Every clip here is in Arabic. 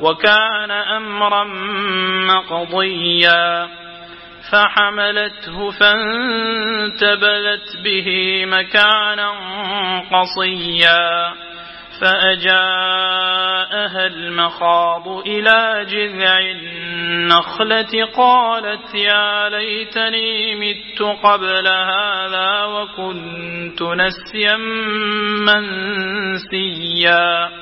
وكان أمرا مقضيا فحملته فانتبذت به مكانا قصيا فأجاءها المخاض إلى جذع النخلة قالت يا ليتني مت قبل هذا وكنت نسيا منسيا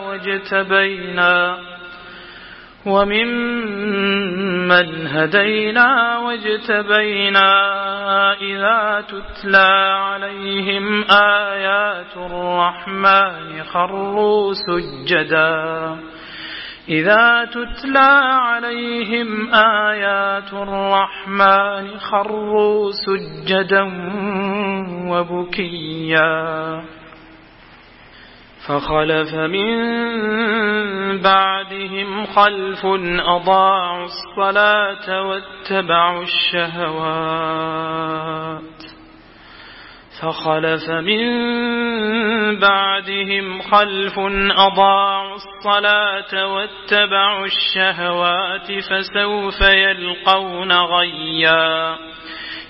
واجتبينا وممن هدينا واجتبينا إذا تتلى عليهم آيات الرحمن خروا سجدا إذا تتلى عليهم آيات الرحمن خروا سجدا وبكيا فخلف من بعدهم خلف أضاعوا الصلاة واتبعوا الشهوات. فخلف من بعدهم خلف أضاعوا الصلاة واتبعوا الشهوات فسوف يلقون غيا.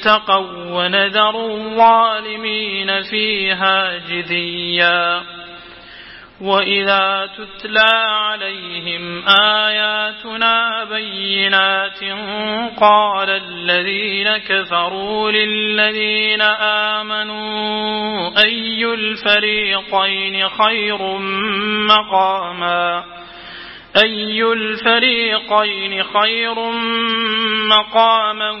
اتقوا ونذر الظالمين فيها جثيا. وإذا تتلى عليهم آياتنا بينات قال الذين كفروا للذين آمنوا أي الفريقين خير مقاما؟ أي الفريقين خير مقاما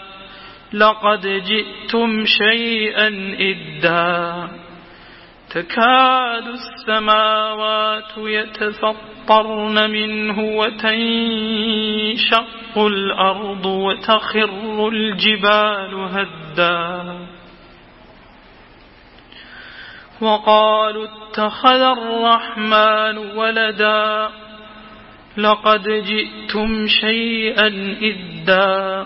لقد جئتم شيئا إدا. تكاد السماوات يتفطرن منه وتنشق الأرض وتخر الجبال هدا. وقالوا اتخذ الرحمن ولدا. لقد جئتم شيئا إدا.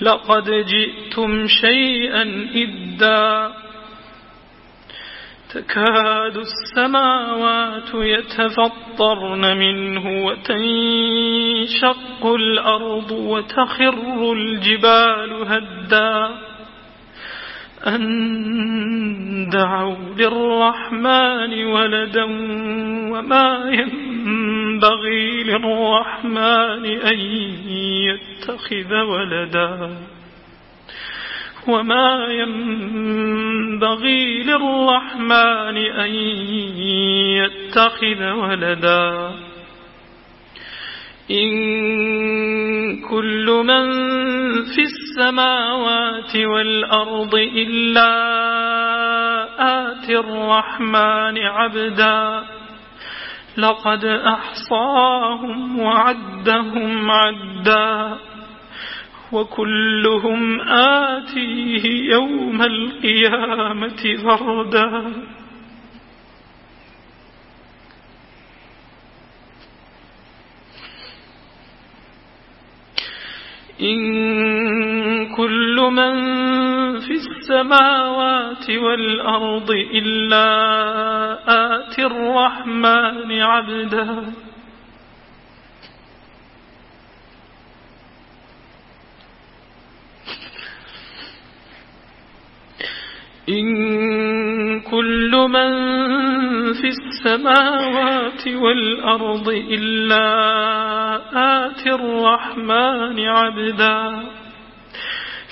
لقد جئتم شيئا إدا تكاد السماوات يتفطرن منه وتنشق الأرض وتخر الجبال هدا أن دعوا للرحمن ولدا وما ينبغي للرحمن أن يتخذ ولدا وما ينبغي للرحمن أن يتخذ ولدا إن كل من في السماوات والأرض إلا آتي الرحمن عبدا. لقد أحصاهم وعدهم عدا. وكلهم آتيه يوم القيامة فردا. إن من في السماوات والأرض إلا آتي الرحمن عبدا إن كل من في السماوات والأرض إلا آتي الرحمن عبدا